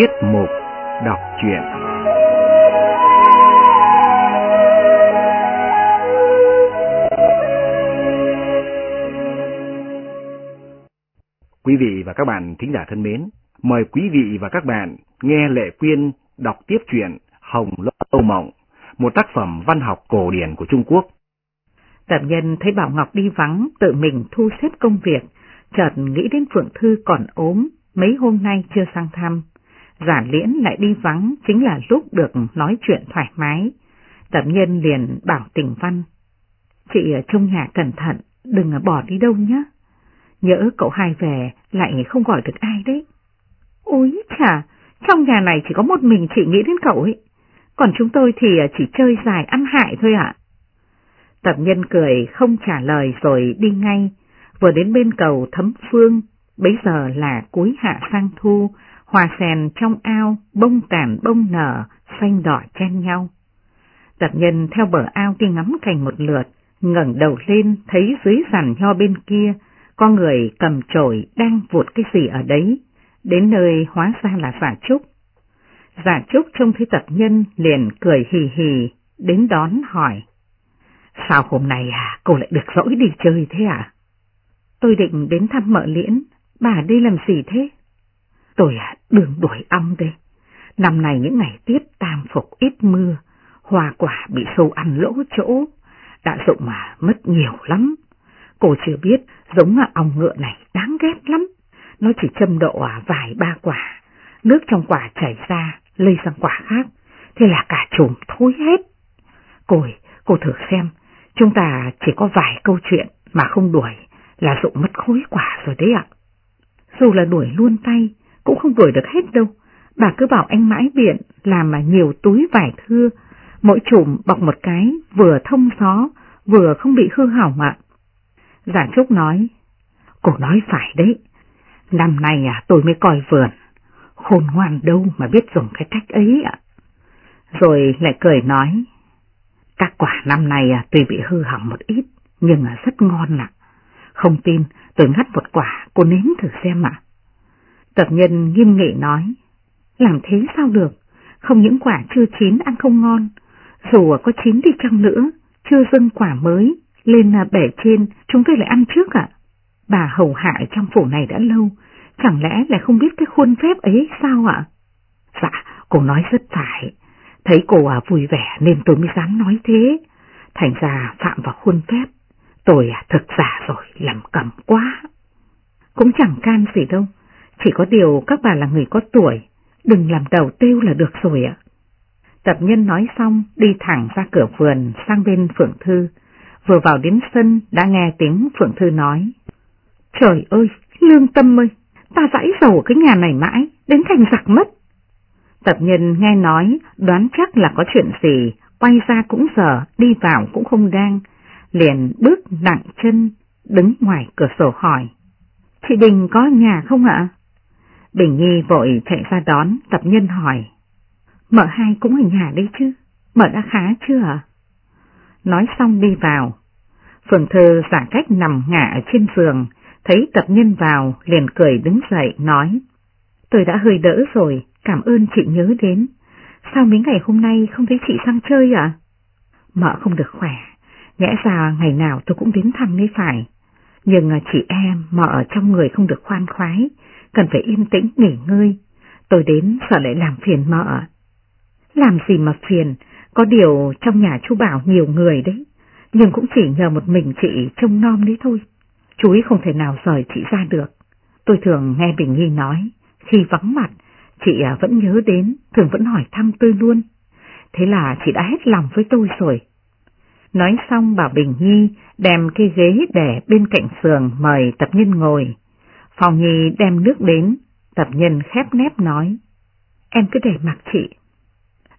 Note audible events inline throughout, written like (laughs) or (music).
Tiết mục đọc truyện Quý vị và các bạn thính giả thân mến, mời quý vị và các bạn nghe Lệ Quyên đọc tiếp truyện Hồng Lâu Mộng, một tác phẩm văn học cổ điển của Trung Quốc. Tập nhân thấy Bảo Ngọc đi vắng, tự mình thu xếp công việc, chợt nghĩ đến Phượng Thư còn ốm, mấy hôm nay chưa sang thăm. Giả liễn lại đi vắng chính là lúc được nói chuyện thoải mái. Tập nhân liền bảo tình văn. Chị ở trong nhà cẩn thận, đừng bỏ đi đâu nhé. Nhớ cậu hai về lại không gọi được ai đấy. Ôi chà, trong nhà này chỉ có một mình chị nghĩ đến cậu ấy. Còn chúng tôi thì chỉ chơi dài ăn hại thôi ạ. Tập nhân cười không trả lời rồi đi ngay, vừa đến bên cầu thấm phương, bấy giờ là cuối hạ sang thu, hoa sen trong ao, bông tàn bông nở, xanh đỏ chen nhau. Tập nhân theo bờ ao đi ngắm cảnh một lượt, ngẩng đầu lên thấy dưới rằn nho bên kia, có người cầm chổi đang vụt cái gì ở đấy, đến nơi hóa ra là giả trúc. Giả trúc trông thấy tập nhân liền cười hì hì, đến đón hỏi. Sao hôm nay à, cô lại được dỗi đi chơi thế à? Tôi định đến thăm mợ liễn, bà đi làm gì thế? Tôi à, đường đuổi ong đây. Năm nay những ngày tiết tam phục ít mưa, hoa quả bị sâu ăn lỗ chỗ, đã dụng mà mất nhiều lắm. Cô chưa biết giống ong ngựa này đáng ghét lắm. Nó chỉ châm độ à vài ba quả, nước trong quả chảy ra, lây sang quả khác, thế là cả chùm thối hết. Cô, cô thử xem, chúng ta chỉ có vài câu chuyện mà không đuổi là dụng mất khối quả rồi đấy ạ. Dù là đuổi luôn tay, cũng không đuổi được hết đâu. Bà cứ bảo anh mãi biện làm mà nhiều túi vải thưa, mỗi chùm bọc một cái, vừa thông gió, vừa không bị hư hỏng ạ. Giả Trúc nói, cô nói phải đấy, năm nay à tôi mới coi vườn, khôn ngoan đâu mà biết dùng cái cách ấy ạ. Rồi lại cười nói, các quả năm nay à tuy bị hư hỏng một ít, nhưng à rất ngon ạ. Không tin, tôi ngắt một quả, cô nếm thử xem ạ. Tập nhân nghiêm nghị nói, làm thế sao được, không những quả chưa chín ăn không ngon, dù có chín đi chăng nữa, chưa dâng quả mới, lên à, bể trên, chúng tôi lại ăn trước ạ. Bà hầu hạ trong phủ này đã lâu, chẳng lẽ lại không biết cái khuôn phép ấy sao ạ? Dạ, cô nói rất phải, thấy cô à vui vẻ nên tôi mới dám nói thế, thành ra phạm vào khuôn phép, tôi à thực giả rồi, làm cầm quá. Cũng chẳng can gì đâu, chỉ có điều các bà là người có tuổi, đừng làm đầu tiêu là được rồi ạ. Tập nhân nói xong đi thẳng ra cửa vườn sang bên Phượng Thư, vừa vào đến sân đã nghe tiếng Phượng Thư nói. Trời ơi, lương tâm ơi, ta dãi dầu cái nhà này mãi, đến thành giặc mất. Tập nhân nghe nói, đoán chắc là có chuyện gì, quay ra cũng giờ, đi vào cũng không đang, liền bước nặng chân, đứng ngoài cửa sổ hỏi. Chị Bình có nhà không ạ? Bình Nhi vội chạy ra đón, tập nhân hỏi. Mợ hai cũng ở nhà đấy chứ, mợ đã khá chưa ạ? Nói xong đi vào. Phượng Thư giả cách nằm ngả ở trên giường, thấy tập nhân vào, liền cười đứng dậy, nói. Tôi đã hơi đỡ rồi, cảm ơn chị nhớ đến. Sao mấy ngày hôm nay không thấy chị sang chơi ạ? Mợ không được khỏe, nhẽ ra ngày nào tôi cũng đến thăm mới phải. Nhưng à, chị em mợ trong người không được khoan khoái, cần phải yên tĩnh nghỉ ngơi. Tôi đến sợ lại làm phiền mợ. Làm gì mà phiền, có điều trong nhà chú Bảo nhiều người đấy, nhưng cũng chỉ nhờ một mình chị trông nom đấy thôi. Chú ấy không thể nào rời chị ra được. Tôi thường nghe Bình Nhi nói, khi vắng mặt, chị à, vẫn nhớ đến, thường vẫn hỏi thăm tôi luôn. Thế là chị đã hết lòng với tôi rồi. Nói xong bảo Bình Nhi đem cái ghế để bên cạnh giường mời tập nhân ngồi. Phòng Nhi đem nước đến, tập nhân khép nép nói. Em cứ để mặc chị.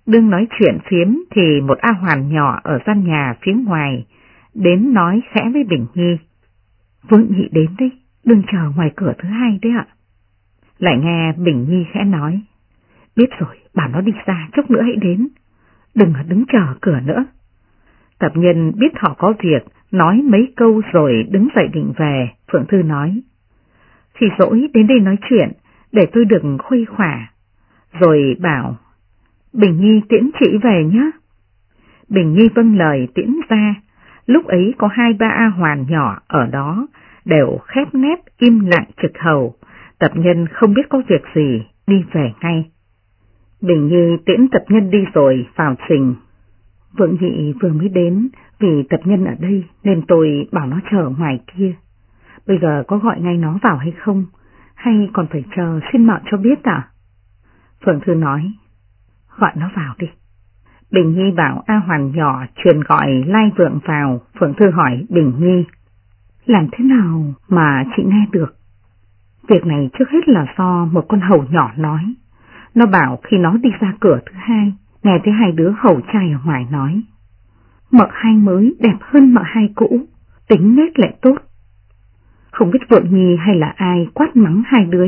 Đương nói chuyện phiếm thì một A Hoàn nhỏ ở gian nhà phía ngoài, đến nói khẽ với Bình Nhi. Vương Nhị đến đi, đừng chờ ngoài cửa thứ hai đấy ạ. Lại nghe Bình Nhi khẽ nói. Biết rồi, bảo nó đi ra, chút nữa hãy đến. Đừng đứng chờ cửa nữa. Tập nhân biết họ có việc, nói mấy câu rồi đứng dậy định về, Phượng Thư nói. Thì dỗi đến đây nói chuyện, để tôi đừng khuây khỏa. rồi bảo, Bình Nhi tiễn chị về nhé. Bình Nhi vâng lời tiễn ra, lúc ấy có hai ba A Hoàn nhỏ ở đó, đều khép nép im lặng trực hầu, tập nhân không biết có việc gì, đi về ngay. Bình Nhi tiễn tập nhân đi rồi vào trình. Vượng nhị vừa mới đến, vì tập nhân ở đây nên tôi bảo nó chờ ngoài kia. Bây giờ có gọi ngay nó vào hay không? Hay còn phải chờ xin mạo cho biết à? Phượng Thư nói, gọi nó vào đi. Bình Nhi bảo A Hoàn nhỏ truyền gọi Lai Vượng vào, Phượng Thư hỏi Bình Nhi, làm thế nào mà chị nghe được? Việc này trước hết là do một con hầu nhỏ nói. Nó bảo khi nó đi ra cửa thứ hai, nghe thấy hai đứa hầu trai ở ngoài nói. Mợ hai mới đẹp hơn mợ hai cũ, tính nét lại tốt. Không biết vượng nhi hay là ai quát mắng hai đứa.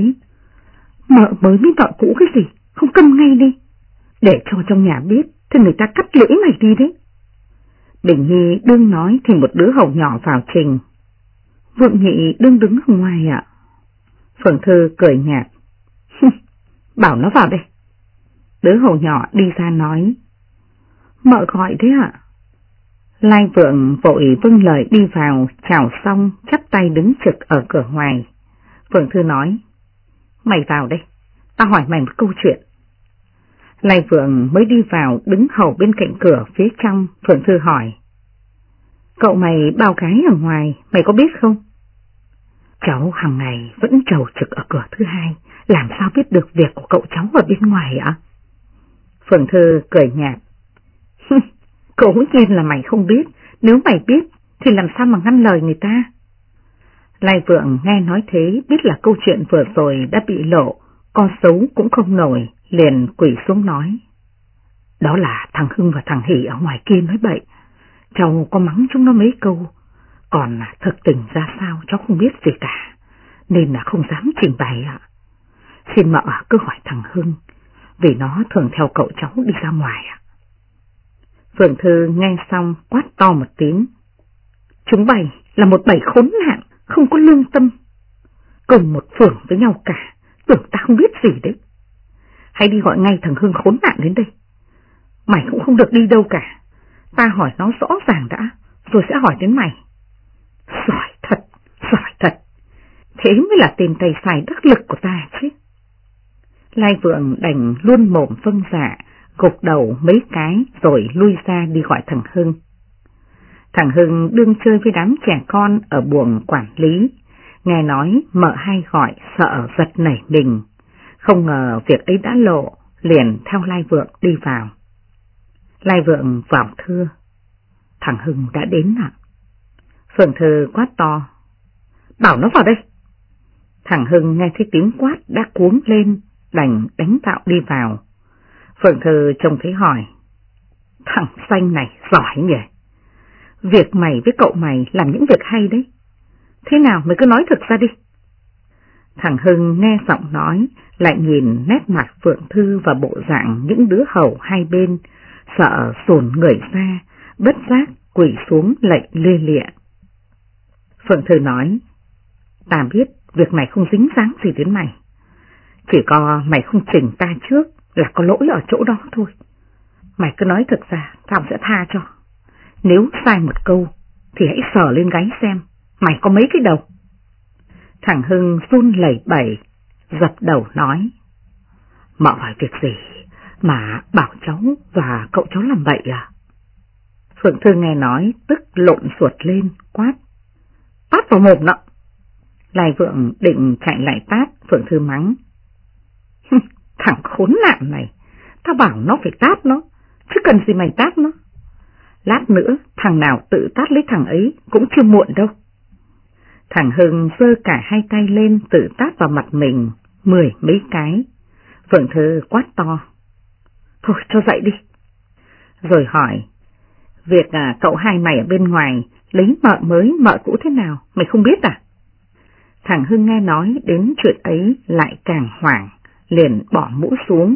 Mợ mới biết vợ cũ cái gì, không câm ngay đi. Để cho trong nhà biết, thì người ta cắt lưỡi mày đi đấy. Bình Nhi đương nói thì một đứa hầu nhỏ vào trình. Vượng nhị đương đứng ở ngoài ạ. Phượng Thư cười nhạt. Bảo nó vào đây. Đứa hầu nhỏ đi ra nói. Mợ gọi thế ạ? Lai Vượng vội vâng lời đi vào, chào xong, chắp tay đứng trực ở cửa ngoài. Phượng Thư nói. Mày vào đây, ta hỏi mày một câu chuyện. Lai Vượng mới đi vào đứng hầu bên cạnh cửa phía trong, Phượng Thư hỏi. Cậu mày bao gái ở ngoài, mày có biết không? Cháu hàng ngày vẫn trầu trực ở cửa thứ hai, làm sao biết được việc của cậu cháu ở bên ngoài ạ? Phượng Thư cười nhạt. Cố nhiên là mày không biết, nếu mày biết thì làm sao mà ngăn lời người ta? Lai Vượng nghe nói thế biết là câu chuyện vừa rồi đã bị lộ, con xấu cũng không nổi, liền quỷ xuống nói. Đó là thằng Hưng và thằng Hỷ ở ngoài kia nói bậy, cháu có mắng chúng nó mấy câu, còn thực tình ra sao cháu không biết gì cả, nên là không dám trình bày ạ. Xin mợ cứ hỏi thằng Hưng, vì nó thường theo cậu cháu đi ra ngoài ạ. Phượng Thư nghe xong quát to một tiếng. Chúng bày là một bầy khốn nạn, không có lương tâm. Cùng một phường với nhau cả, tưởng ta không biết gì đấy. Hãy đi gọi ngay thằng Hưng khốn nạn đến đây. Mày cũng không được đi đâu cả. Ta hỏi nó rõ ràng đã, rồi sẽ hỏi đến mày. Giỏi thật, giỏi thật. Thế mới là tên tay xài đắc lực của ta chứ. Lai Vượng đành luôn mồm phân dạ, gục đầu mấy cái rồi lui ra đi gọi thằng Hưng. Thằng Hưng đương chơi với đám trẻ con ở buồng quản lý, nghe nói mợ hai gọi sợ giật nảy mình, không ngờ việc ấy đã lộ, liền theo Lai Vượng đi vào. Lai Vượng vào thưa, thằng Hưng đã đến ạ. Phượng Thư quát to, bảo nó vào đây. Thằng Hưng nghe thấy tiếng quát đã cuống lên, đành đánh tạo đi vào. Phượng Thư trông thấy hỏi, thằng xanh này giỏi nhỉ? Việc mày với cậu mày làm những việc hay đấy. Thế nào mày cứ nói thật ra đi. Thằng Hưng nghe giọng nói, lại nhìn nét mặt Phượng Thư và bộ dạng những đứa hầu hai bên, sợ sồn người ra, bất giác quỷ xuống lệnh lê lịa. Phượng Thư nói, ta biết việc này không dính dáng gì đến mày. Chỉ có mày không chỉnh ta trước là có lỗi ở chỗ đó thôi. Mày cứ nói thật ra, tao sẽ tha cho. Nếu sai một câu, thì hãy sờ lên gáy xem, mày có mấy cái đầu. Thằng Hưng run lẩy bẩy, dập đầu nói. Mọ hỏi việc gì mà bảo cháu và cậu cháu làm vậy à? Phượng Thư nghe nói tức lộn ruột lên, quát. Tát vào mồm nọ. Lai Vượng định chạy lại tát, Phượng Thư mắng. (laughs) Thằng khốn nạn này, tao bảo nó phải tát nó, chứ cần gì mày tát nó. Lát nữa thằng nào tự tát lấy thằng ấy cũng chưa muộn đâu. Thằng Hưng giơ cả hai tay lên tự tát vào mặt mình, mười mấy cái. Phượng Thư quát to. Thôi cho dậy đi. Rồi hỏi, việc à, cậu hai mày ở bên ngoài lấy mợ mới mợ cũ thế nào, mày không biết à? Thằng Hưng nghe nói đến chuyện ấy lại càng hoảng, liền bỏ mũ xuống,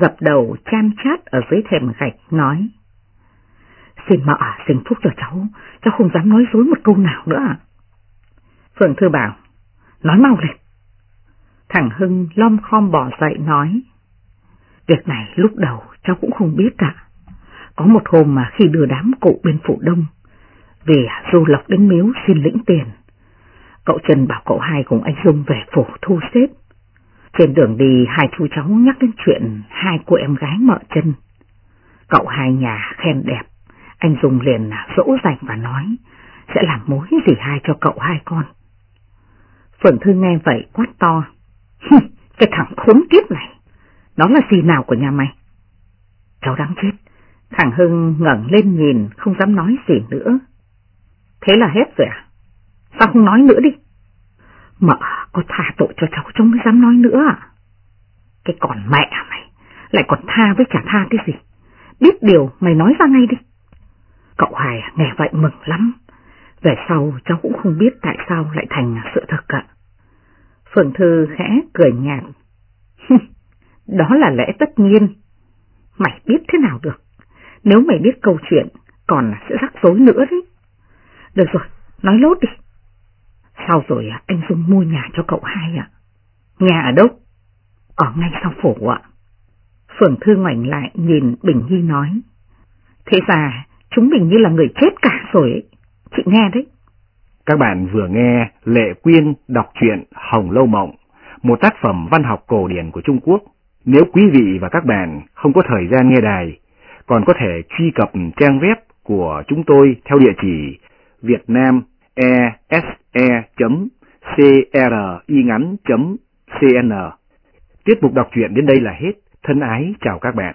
dập đầu chan chát ở dưới thềm gạch, nói. Xin mợ xin phúc cho cháu, cháu không dám nói dối một câu nào nữa à. Phượng Thư bảo, nói mau lên. Thằng Hưng lom khom bỏ dậy nói, Việc này lúc đầu cháu cũng không biết cả. Có một hôm mà khi đưa đám cụ bên phủ đông, về du lộc đến miếu xin lĩnh tiền. Cậu Trần bảo cậu hai cùng anh Dung về phủ thu xếp. Trên đường đi hai chú cháu nhắc đến chuyện hai cô em gái mợ chân. Cậu hai nhà khen đẹp, anh Dung liền dỗ dành và nói sẽ làm mối gì hai cho cậu hai con. Phượng Thư nghe vậy quát to. Cái thằng khốn kiếp này, nó là gì nào của nhà mày? Cháu đáng chết. Thằng Hưng ngẩng lên nhìn, không dám nói gì nữa. Thế là hết rồi à? Sao không nói nữa đi? Mợ có tha tội cho cháu cháu mới dám nói nữa à? Cái còn mẹ mày, lại còn tha với chả tha cái gì? Biết điều mày nói ra ngay đi. Cậu Hải nghe vậy mừng lắm. Về sau cháu cũng không biết tại sao lại thành sự thật ạ. Phượng Thư khẽ cười nhạt. (laughs) Đó là lẽ tất nhiên. Mày biết thế nào được. Nếu mày biết câu chuyện, còn sẽ rắc rối nữa đấy. Được rồi, nói lốt đi sau rồi à, anh Dung mua nhà cho cậu hai ạ? Nhà ở đâu? Ở ngay sau phủ ạ. Phượng Thư ngoảnh lại nhìn Bình Nhi nói. Thế ra chúng mình như là người chết cả rồi ấy. Chị nghe đấy. Các bạn vừa nghe Lệ Quyên đọc truyện Hồng Lâu Mộng, một tác phẩm văn học cổ điển của Trung Quốc. Nếu quý vị và các bạn không có thời gian nghe đài, còn có thể truy cập trang web của chúng tôi theo địa chỉ E vietnamese.cringắn.cn. Tiết mục đọc truyện đến đây là hết. Thân ái chào các bạn.